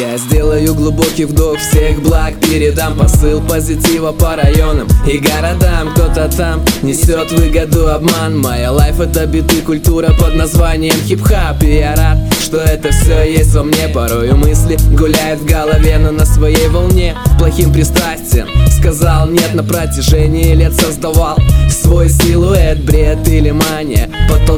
Я сделаю глубокий вдох всех благ Передам посыл позитива по районам и городам. Кто-то там несет выгоду обман. My life это биты культура под названием хип-хоп. И я рад, что это все есть во мне. Порою мысли гуляют в голове, но на своей волне Плохим пристрастием. Сказал нет на протяжении лет создавал Свой силуэт, бред или мания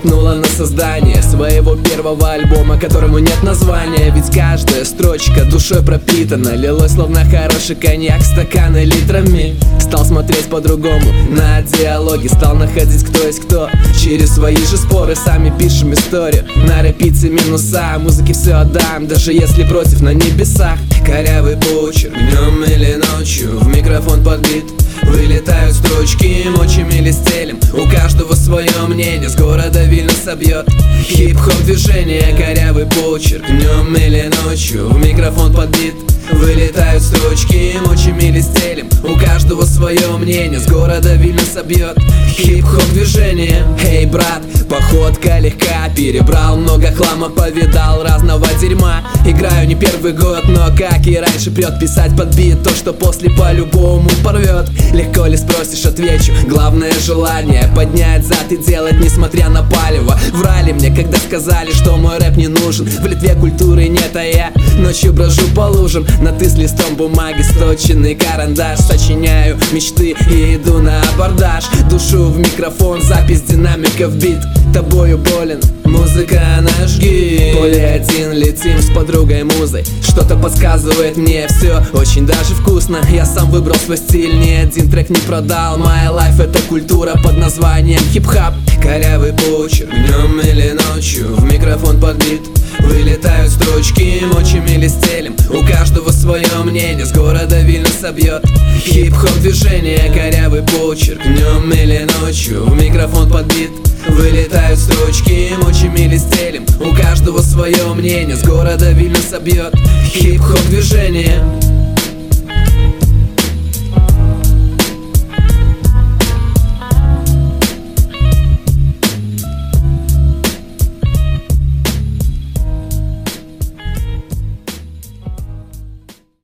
Подтолкнула на создание своего первого альбома Которому нет названия. Ведь каждая строчка душой пропитана Лилось словно хороший коньяк стаканы литрами. Стал смотреть по-другому на диалоги Стал находить кто есть кто. Через свои же споры сами пишем историю. На репите минуса, музыке все отдам Даже если против на небесах. Корявый почерк днем или ночью В микрофон подбит. Вылетают строчки, мочим или стелем У каждого свое мнение, с города Вильнюса бьет Хип-хоп движение, корявый почерк. Днем или ночью, в микрофон подбит. Вылетают строчки, мочим или стелем У каждого свое мнение, с города Вильнюса бьет Хип-хоп движение. Эй, брат, походка легка Перебрал много хлама, повидал разного дерьма. Играю не первый год, но как и раньше прет Писать под бит то, что после по-любому порвет Легко ли спросишь, отвечу. Главное желание поднять зад и делать, несмотря на палево. Врали мне, когда сказали, что мой рэп не нужен. В Литве культуры нет, а я ночью брожу по лужам. На ты с листом бумаги, сточенный карандаш. Сочиняю мечты и иду на абордаж. Душу в микрофон, запись динамиков бит. Тобою болен, музыка наш гид Поле один летим с подругой музой. Что-то подсказывает мне все очень даже вкусно. Я сам выбрал свой стиль, ни один трек не продал. My life это культура под названием хип-хоп. Корявый почерк, днем или ночью В микрофон подбит Вылетают строчки, мочим или стелем У каждого свое мнение, с города Вильнюса бьет Хип-хоп движение, корявый почерк. Днем или ночью, в микрофон подбит. Вылетают строчки, мочим или стелем У каждого свое мнение, с города Вильнюса бьет Хип-хоп движение